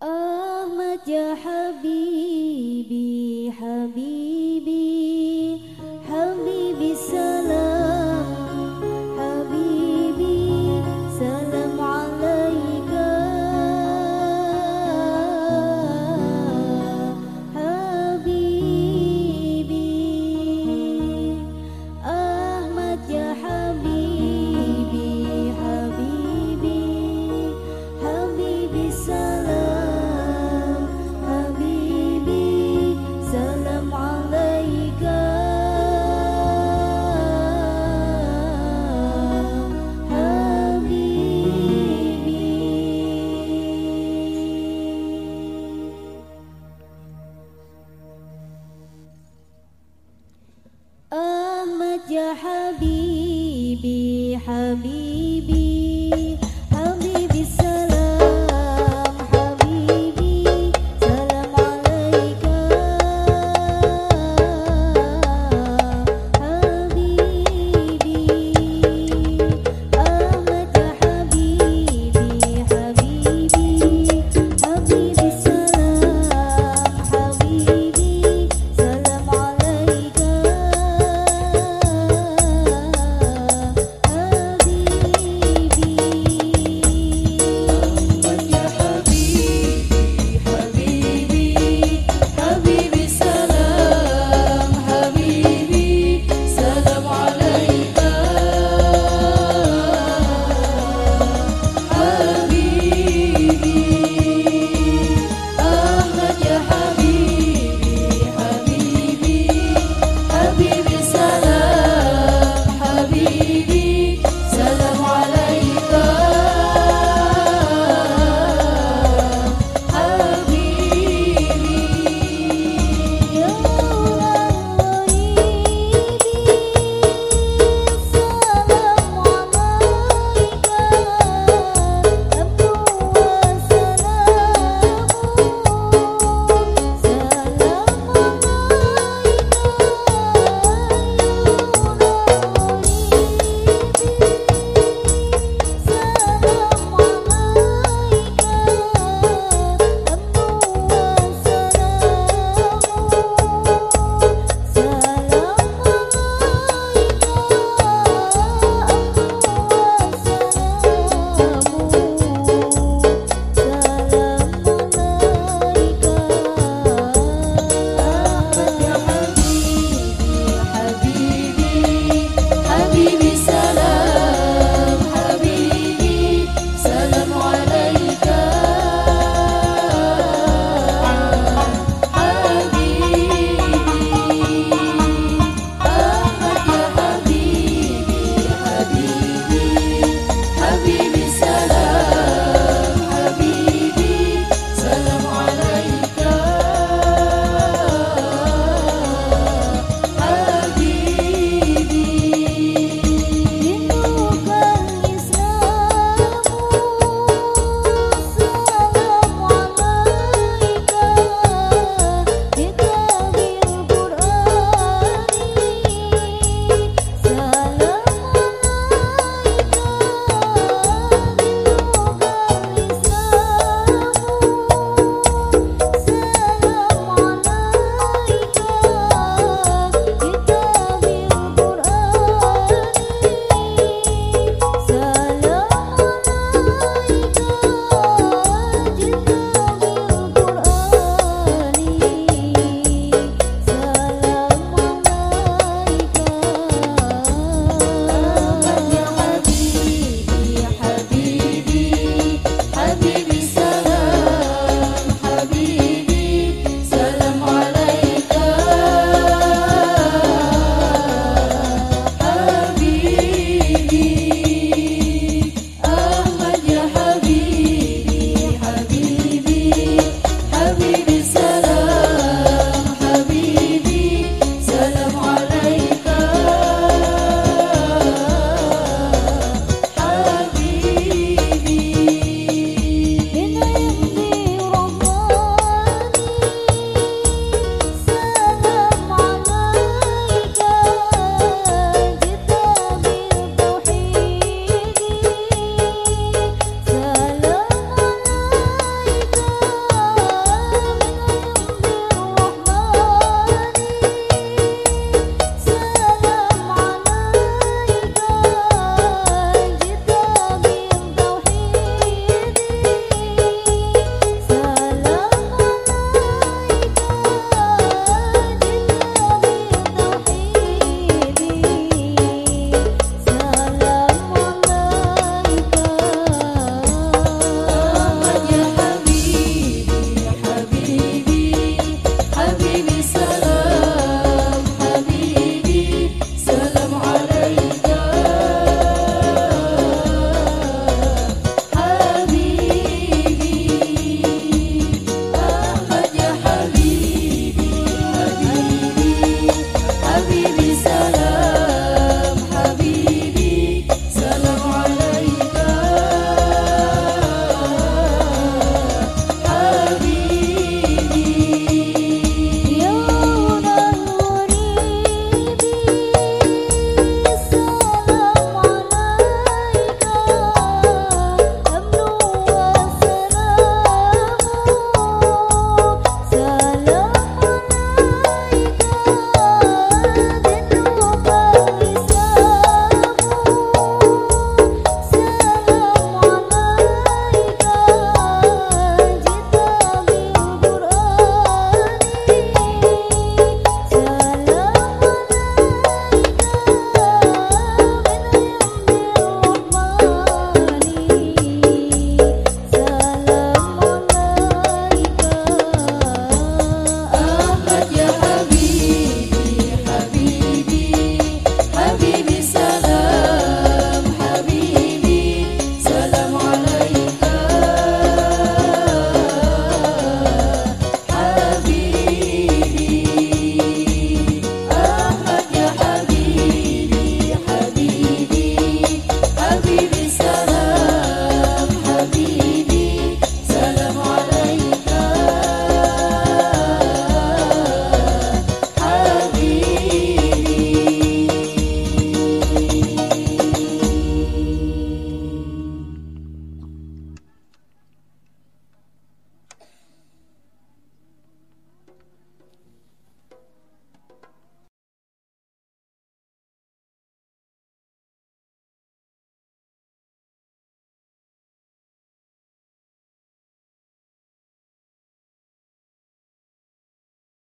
Ahmad ya habibi Ahmad ya habibi habibi